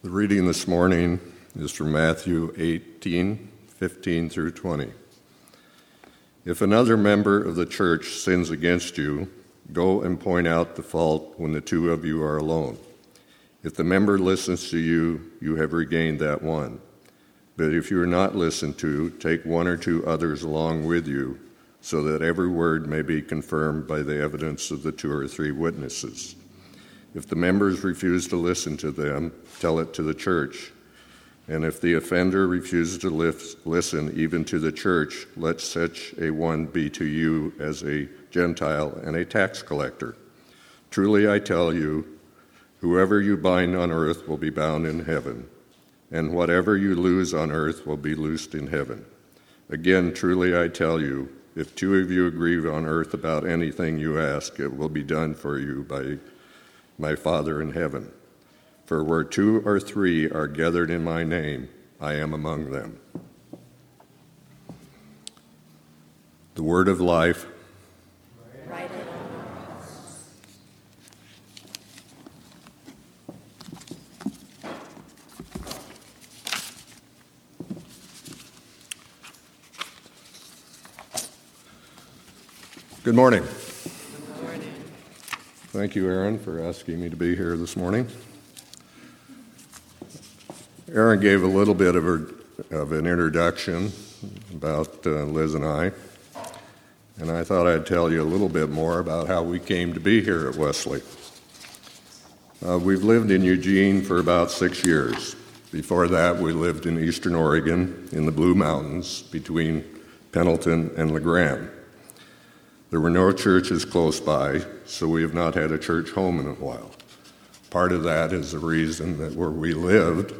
The reading this morning is from Matthew 18 15 through 20. If another member of the church sins against you, go and point out the fault when the two of you are alone. If the member listens to you, you have regained that one. But if you are not listened to, take one or two others along with you, so that every word may be confirmed by the evidence of the two or three witnesses. If the members refuse to listen to them, tell it to the church. And if the offender refuses to listen even to the church, let such a one be to you as a Gentile and a tax collector. Truly I tell you, whoever you bind on earth will be bound in heaven, and whatever you loose on earth will be loosed in heaven. Again, truly I tell you, if two of you agree on earth about anything you ask, it will be done for you by my Father in heaven. For where two or three are gathered in my name, I am among them. The word of life. Good morning. Thank you, Erin, for asking me to be here this morning. Erin gave a little bit of, a, of an introduction about uh, Liz and I, and I thought I'd tell you a little bit more about how we came to be here at Wesley. Uh, we've lived in Eugene for about six years. Before that, we lived in eastern Oregon in the Blue Mountains between Pendleton and La Grande. There were no churches close by, so we have not had a church home in a while. Part of that is the reason that where we lived,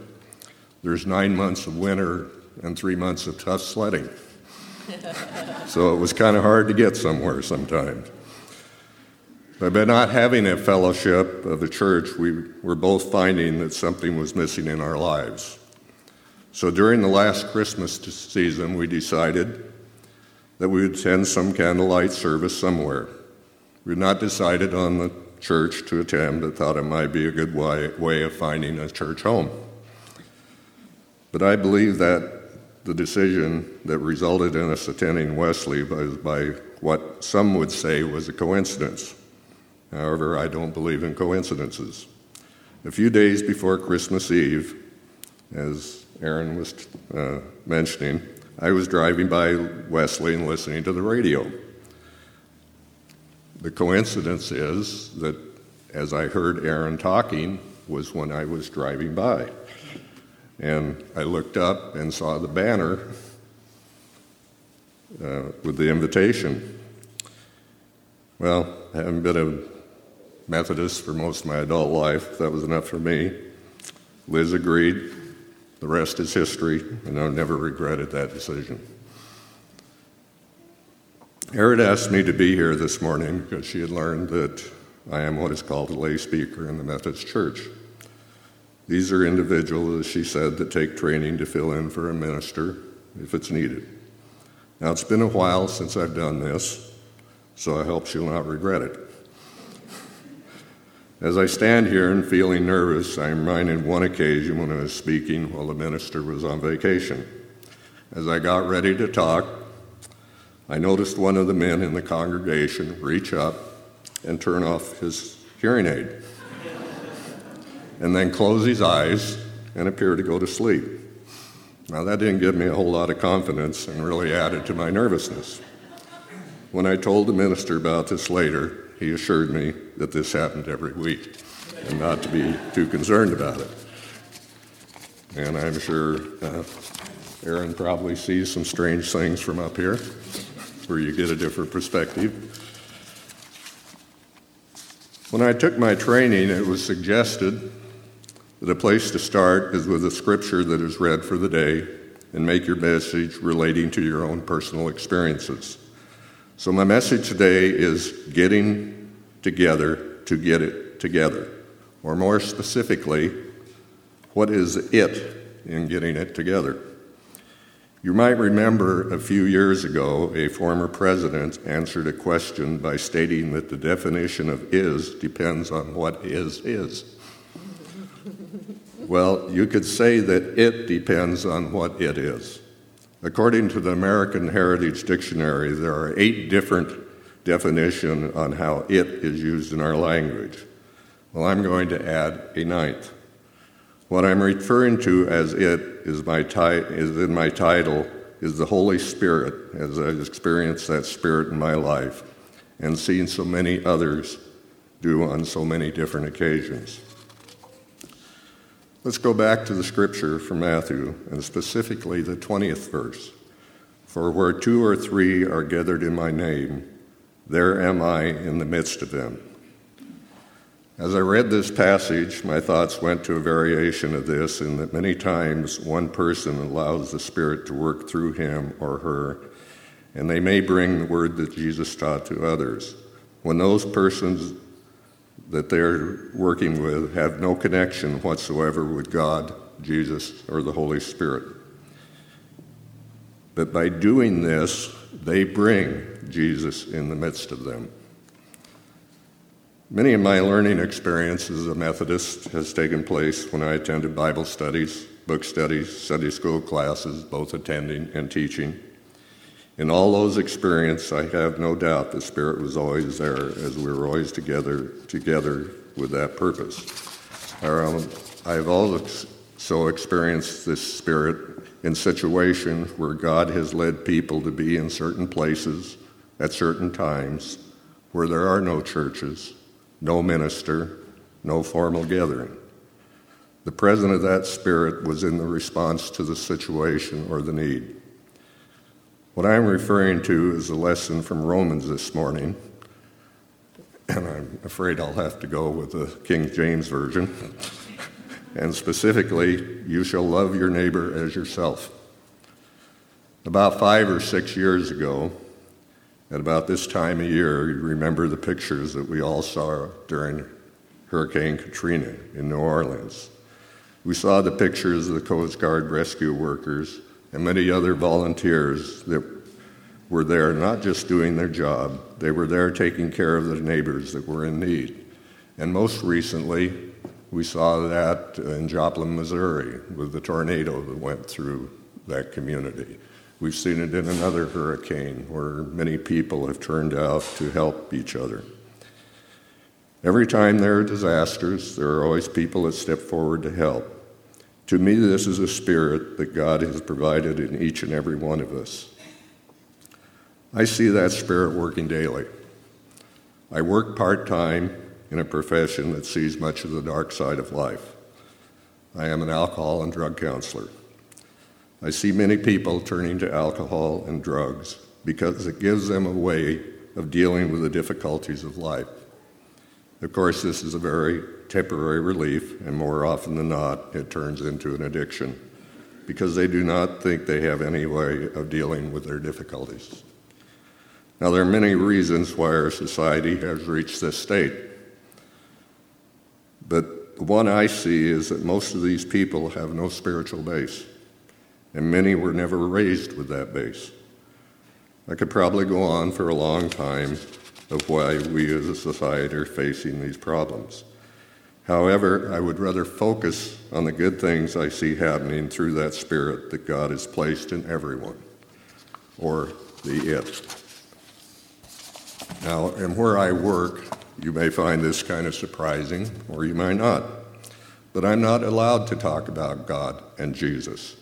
there's nine months of winter and three months of tough sledding. so it was kind of hard to get somewhere sometimes. But by not having a fellowship of the church, we were both finding that something was missing in our lives. So during the last Christmas season, we decided that we would attend some candlelight service somewhere. We had not decided on the church to attend, but thought it might be a good way, way of finding a church home. But I believe that the decision that resulted in us attending Wesley was by what some would say was a coincidence. However, I don't believe in coincidences. A few days before Christmas Eve, as Erin was uh, mentioning, I was driving by Wesley and listening to the radio. The coincidence is that as I heard Erin talking was when I was driving by. And I looked up and saw the banner uh, with the invitation. Well, I haven't been a Methodist for most of my adult life, that was enough for me. Liz agreed. The rest is history, and I've never regretted that decision. Erin asked me to be here this morning because she had learned that I am what is called a lay speaker in the Methodist Church. These are individuals, as she said, that take training to fill in for a minister if it's needed. Now, it's been a while since I've done this, so I hope she'll not regret it. As I stand here and feeling nervous, I'm reminded one occasion when I was speaking while the minister was on vacation. As I got ready to talk, I noticed one of the men in the congregation reach up and turn off his hearing aid, and then close his eyes and appear to go to sleep. Now, that didn't give me a whole lot of confidence and really added to my nervousness. When I told the minister about this later, he assured me that this happened every week and not to be too concerned about it. And I'm sure uh, Erin probably sees some strange things from up here where you get a different perspective. When I took my training, it was suggested that a place to start is with a scripture that is read for the day and make your message relating to your own personal experiences. So, my message today is getting together to get it together. Or more specifically, what is it in getting it together? You might remember a few years ago, a former president answered a question by stating that the definition of is depends on what is is. well, you could say that it depends on what it is. According to the American Heritage Dictionary, there are eight different definitions on how it is used in our language. Well, I'm going to add a ninth. What I'm referring to as it is, my ti- is in my title is the Holy Spirit, as I've experienced that Spirit in my life and seen so many others do on so many different occasions. Let's go back to the scripture from Matthew, and specifically the 20th verse. For where two or three are gathered in my name, there am I in the midst of them. As I read this passage, my thoughts went to a variation of this in that many times one person allows the Spirit to work through him or her, and they may bring the word that Jesus taught to others. When those persons that they're working with have no connection whatsoever with God, Jesus, or the Holy Spirit. But by doing this, they bring Jesus in the midst of them. Many of my learning experiences as a Methodist has taken place when I attended Bible studies, book studies, Sunday school classes, both attending and teaching. In all those experiences, I have no doubt the Spirit was always there as we were always together, together with that purpose. I've also experienced this Spirit in situations where God has led people to be in certain places at certain times where there are no churches, no minister, no formal gathering. The presence of that spirit was in the response to the situation or the need. What I'm referring to is a lesson from Romans this morning, and I'm afraid I'll have to go with the King James Version. and specifically, you shall love your neighbor as yourself. About five or six years ago, at about this time of year, you remember the pictures that we all saw during Hurricane Katrina in New Orleans. We saw the pictures of the Coast Guard rescue workers and many other volunteers that were there not just doing their job, they were there taking care of the neighbors that were in need. And most recently, we saw that in Joplin, Missouri, with the tornado that went through that community. We've seen it in another hurricane where many people have turned out to help each other. Every time there are disasters, there are always people that step forward to help. To me, this is a spirit that God has provided in each and every one of us. I see that spirit working daily. I work part time in a profession that sees much of the dark side of life. I am an alcohol and drug counselor. I see many people turning to alcohol and drugs because it gives them a way of dealing with the difficulties of life. Of course, this is a very temporary relief, and more often than not, it turns into an addiction because they do not think they have any way of dealing with their difficulties. Now, there are many reasons why our society has reached this state. But the one I see is that most of these people have no spiritual base and many were never raised with that base. I could probably go on for a long time of why we as a society are facing these problems. However, I would rather focus on the good things I see happening through that spirit that God has placed in everyone, or the it. Now, and where I work, you may find this kind of surprising, or you might not. But I'm not allowed to talk about God and Jesus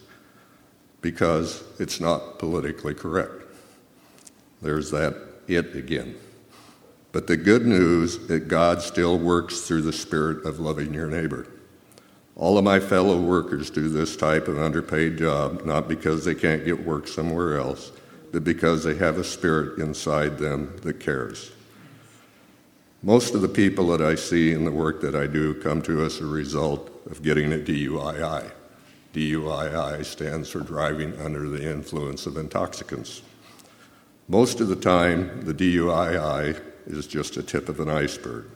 because it's not politically correct. There's that it again. But the good news that God still works through the spirit of loving your neighbor. All of my fellow workers do this type of underpaid job not because they can't get work somewhere else, but because they have a spirit inside them that cares. Most of the people that I see in the work that I do come to us as a result of getting a DUII. DUII stands for driving under the influence of intoxicants. Most of the time, the DUII is just a tip of an iceberg.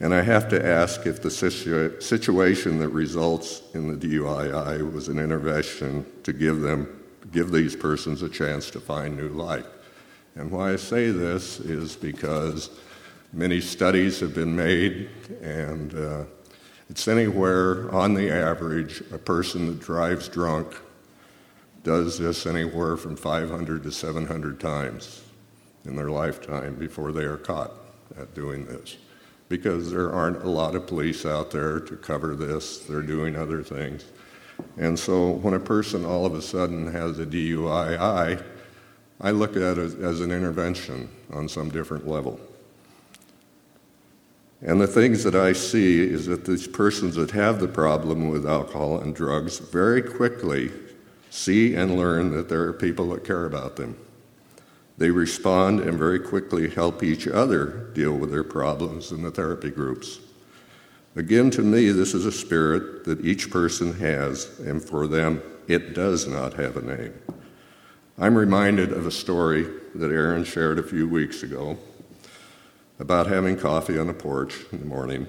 And I have to ask if the situa- situation that results in the DUII was an intervention to give them, give these persons a chance to find new life. And why I say this is because many studies have been made, and uh, It's anywhere on the average, a person that drives drunk does this anywhere from 500 to 700 times in their lifetime before they are caught at doing this. Because there aren't a lot of police out there to cover this, they're doing other things. And so when a person all of a sudden has a DUI, I, I look at it as an intervention on some different level. And the things that I see is that these persons that have the problem with alcohol and drugs very quickly see and learn that there are people that care about them. They respond and very quickly help each other deal with their problems in the therapy groups. Again, to me, this is a spirit that each person has, and for them, it does not have a name. I'm reminded of a story that Erin shared a few weeks ago about having coffee on the porch in the morning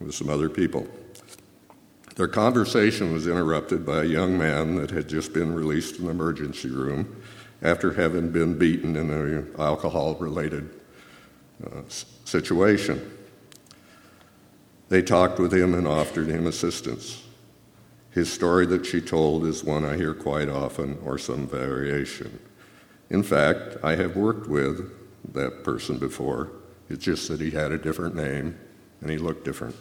with some other people. Their conversation was interrupted by a young man that had just been released from the emergency room after having been beaten in an alcohol related uh, situation. They talked with him and offered him assistance. His story that she told is one I hear quite often, or some variation. In fact, I have worked with that person before. It's just that he had a different name and he looked different.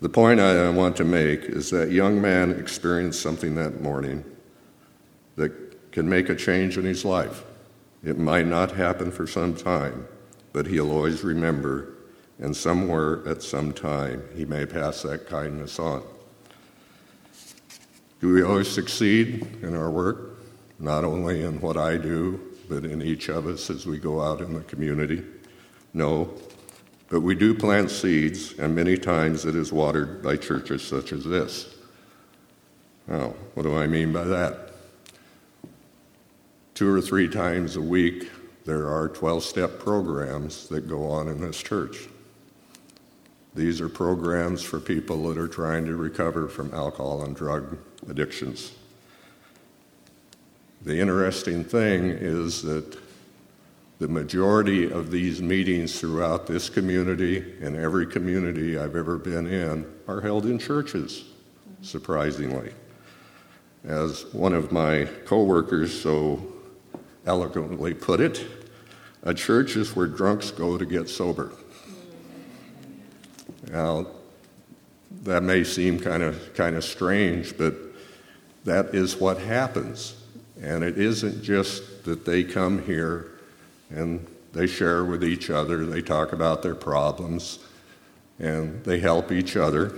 The point I want to make is that young man experienced something that morning that can make a change in his life. It might not happen for some time, but he'll always remember, and somewhere at some time he may pass that kindness on. Do we always succeed in our work? Not only in what I do, but in each of us as we go out in the community? No, but we do plant seeds, and many times it is watered by churches such as this. Now, what do I mean by that? Two or three times a week, there are 12 step programs that go on in this church. These are programs for people that are trying to recover from alcohol and drug addictions. The interesting thing is that the majority of these meetings throughout this community and every community I've ever been in are held in churches, surprisingly. As one of my coworkers so eloquently put it, a church is where drunks go to get sober. Now, that may seem kind of kind of strange, but that is what happens. And it isn't just that they come here and they share with each other, they talk about their problems, and they help each other.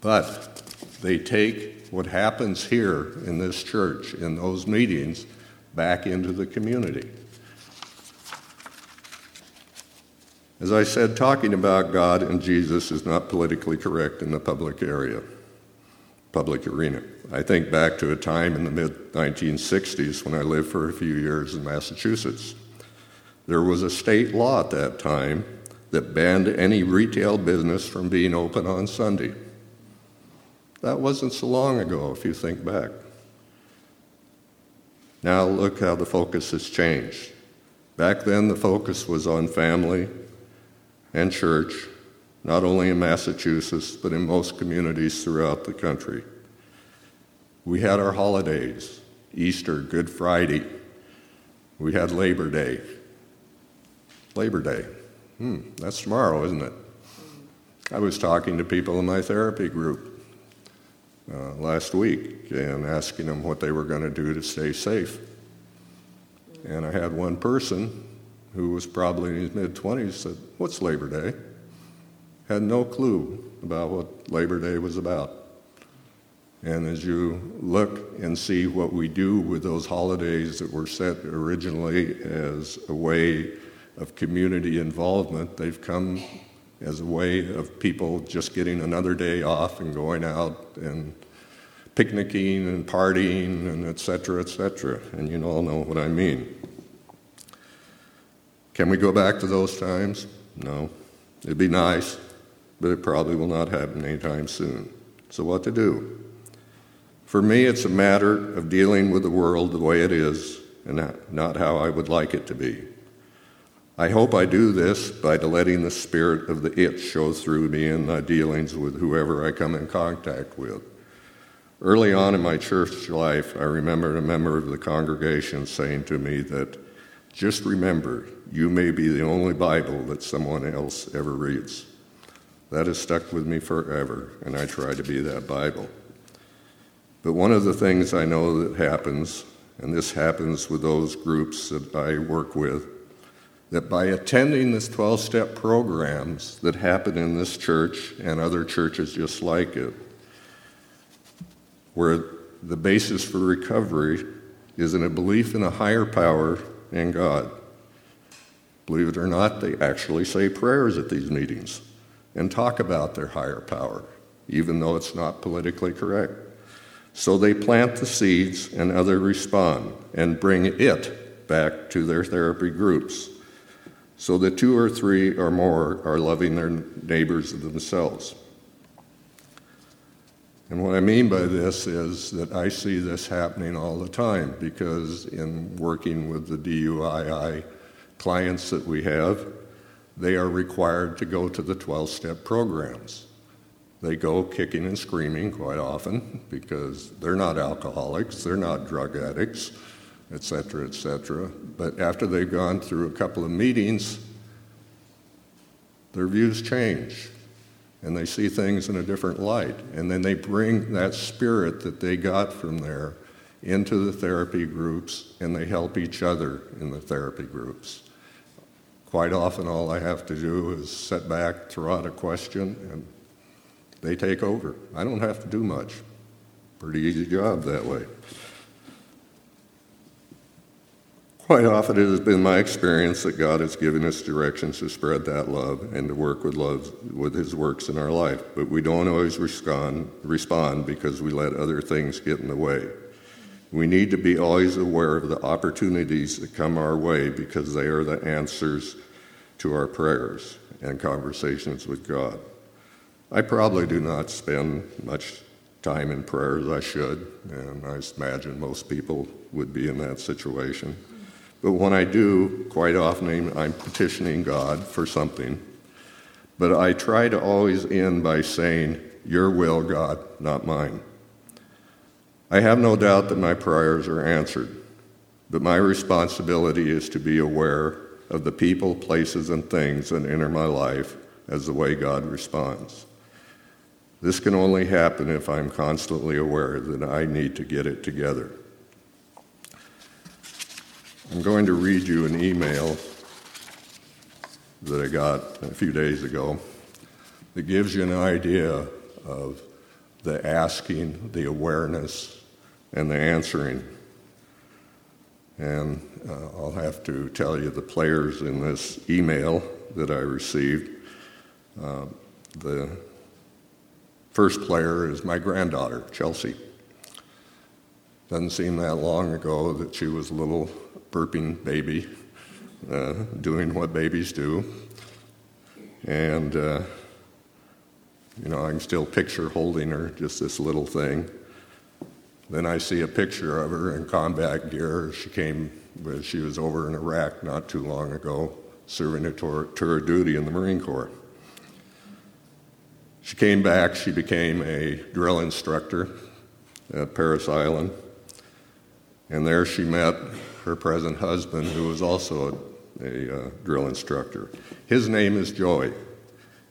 But they take what happens here in this church, in those meetings, back into the community. As I said, talking about God and Jesus is not politically correct in the public area, public arena. I think back to a time in the mid 1960s when I lived for a few years in Massachusetts. There was a state law at that time that banned any retail business from being open on Sunday. That wasn't so long ago, if you think back. Now look how the focus has changed. Back then, the focus was on family and church, not only in Massachusetts, but in most communities throughout the country. We had our holidays Easter, Good Friday, we had Labor Day, Labor Day. Hmm, that's tomorrow, isn't it? I was talking to people in my therapy group uh, last week and asking them what they were going to do to stay safe. And I had one person who was probably in his mid 20s said, What's Labor Day? Had no clue about what Labor Day was about. And as you look and see what we do with those holidays that were set originally as a way of community involvement. They've come as a way of people just getting another day off and going out and picnicking and partying and et cetera, et cetera. And you all know what I mean. Can we go back to those times? No. It'd be nice, but it probably will not happen anytime soon. So, what to do? For me, it's a matter of dealing with the world the way it is and not how I would like it to be. I hope I do this by letting the spirit of the it show through me in my dealings with whoever I come in contact with. Early on in my church life, I remember a member of the congregation saying to me that just remember, you may be the only Bible that someone else ever reads. That has stuck with me forever, and I try to be that Bible. But one of the things I know that happens, and this happens with those groups that I work with, that by attending this 12 step programs that happen in this church and other churches just like it, where the basis for recovery is in a belief in a higher power and God. Believe it or not, they actually say prayers at these meetings and talk about their higher power, even though it's not politically correct. So they plant the seeds and others respond and bring it back to their therapy groups. So that two or three or more are loving their neighbors themselves. And what I mean by this is that I see this happening all the time because in working with the DUII clients that we have, they are required to go to the 12 step programs. They go kicking and screaming quite often because they're not alcoholics, they're not drug addicts, et cetera, et cetera. But after they've gone through a couple of meetings, their views change and they see things in a different light. And then they bring that spirit that they got from there into the therapy groups and they help each other in the therapy groups. Quite often, all I have to do is sit back, throw out a question, and they take over. I don't have to do much. Pretty easy job that way. Quite often, it has been my experience that God has given us directions to spread that love and to work with love with His works in our life. But we don't always respond, respond because we let other things get in the way. We need to be always aware of the opportunities that come our way because they are the answers to our prayers and conversations with God. I probably do not spend much time in prayer as I should, and I imagine most people would be in that situation. But when I do, quite often I'm petitioning God for something. But I try to always end by saying, Your will, God, not mine. I have no doubt that my prayers are answered, but my responsibility is to be aware of the people, places, and things that enter my life as the way God responds. This can only happen if I'm constantly aware that I need to get it together. I'm going to read you an email that I got a few days ago that gives you an idea of the asking, the awareness, and the answering. And uh, I'll have to tell you the players in this email that I received. Uh, the first player is my granddaughter, Chelsea. Doesn't seem that long ago that she was a little burping baby, uh, doing what babies do. And, uh, you know, I can still picture holding her, just this little thing. Then I see a picture of her in combat gear. She came, she was over in Iraq not too long ago, serving a tour, tour duty in the Marine Corps. She came back, she became a drill instructor at Parris Island. And there she met her present husband, who was also a, a uh, drill instructor. His name is Joy.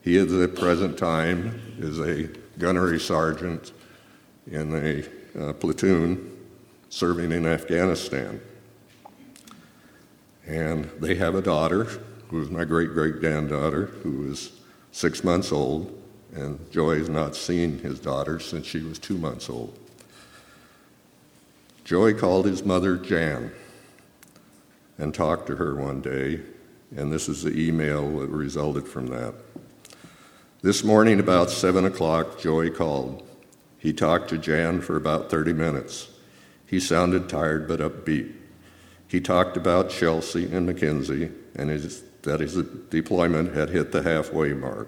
He, at the present time, is a gunnery sergeant in a uh, platoon serving in Afghanistan. And they have a daughter, who is my great great granddaughter, who is six months old, and Joy has not seen his daughter since she was two months old. Joy called his mother Jan and talked to her one day, and this is the email that resulted from that. This morning, about 7 o'clock, Joy called. He talked to Jan for about 30 minutes. He sounded tired but upbeat. He talked about Chelsea and Mackenzie and his, that his deployment had hit the halfway mark.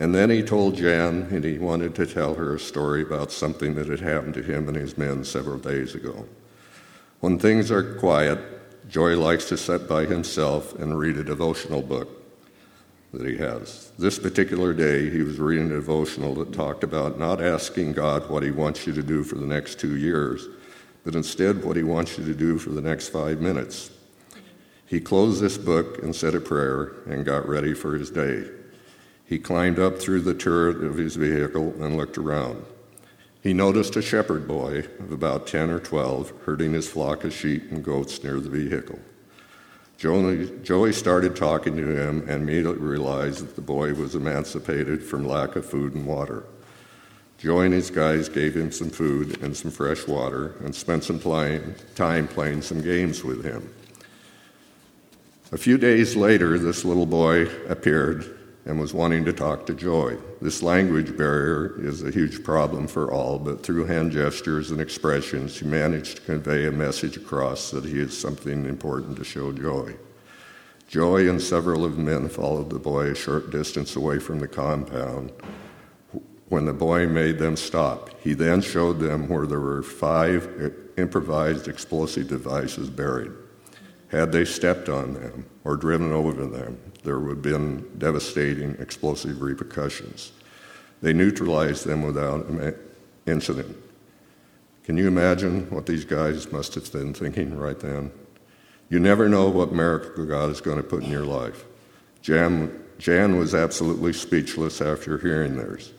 And then he told Jan and he wanted to tell her a story about something that had happened to him and his men several days ago. When things are quiet, Joy likes to sit by himself and read a devotional book that he has. This particular day, he was reading a devotional that talked about not asking God what he wants you to do for the next two years, but instead what he wants you to do for the next five minutes. He closed this book and said a prayer and got ready for his day. He climbed up through the turret of his vehicle and looked around. He noticed a shepherd boy of about 10 or 12 herding his flock of sheep and goats near the vehicle. Joey started talking to him and immediately realized that the boy was emancipated from lack of food and water. Joey and his guys gave him some food and some fresh water and spent some playing, time playing some games with him. A few days later, this little boy appeared and was wanting to talk to Joy. This language barrier is a huge problem for all, but through hand gestures and expressions, he managed to convey a message across that he is something important to show Joy. Joy and several of the men followed the boy a short distance away from the compound. When the boy made them stop, he then showed them where there were five improvised explosive devices buried. Had they stepped on them or driven over them, there would have been devastating explosive repercussions. They neutralized them without incident. Can you imagine what these guys must have been thinking right then? You never know what miracle God is going to put in your life. Jan, Jan was absolutely speechless after hearing theirs.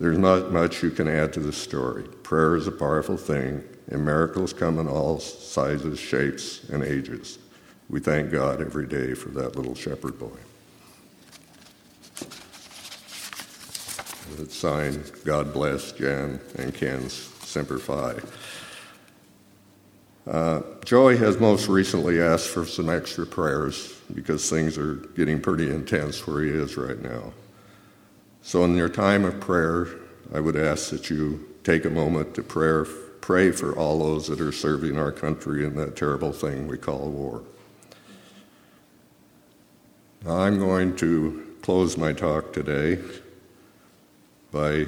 There's not much you can add to the story. Prayer is a powerful thing, and miracles come in all sizes, shapes, and ages. We thank God every day for that little shepherd boy. It's signed, God bless Jan and Ken's Semper Fi. Uh, Joey has most recently asked for some extra prayers because things are getting pretty intense where he is right now. So, in your time of prayer, I would ask that you take a moment to pray, pray for all those that are serving our country in that terrible thing we call war. I'm going to close my talk today by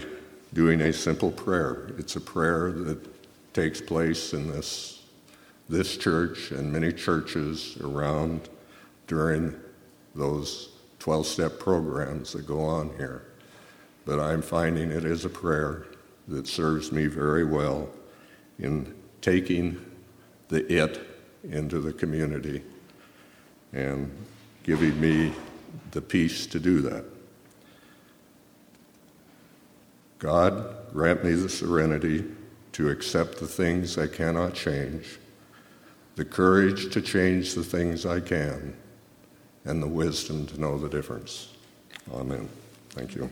doing a simple prayer. It's a prayer that takes place in this, this church and many churches around during those 12 step programs that go on here. But I'm finding it is a prayer that serves me very well in taking the it into the community and giving me the peace to do that. God, grant me the serenity to accept the things I cannot change, the courage to change the things I can, and the wisdom to know the difference. Amen. Thank you.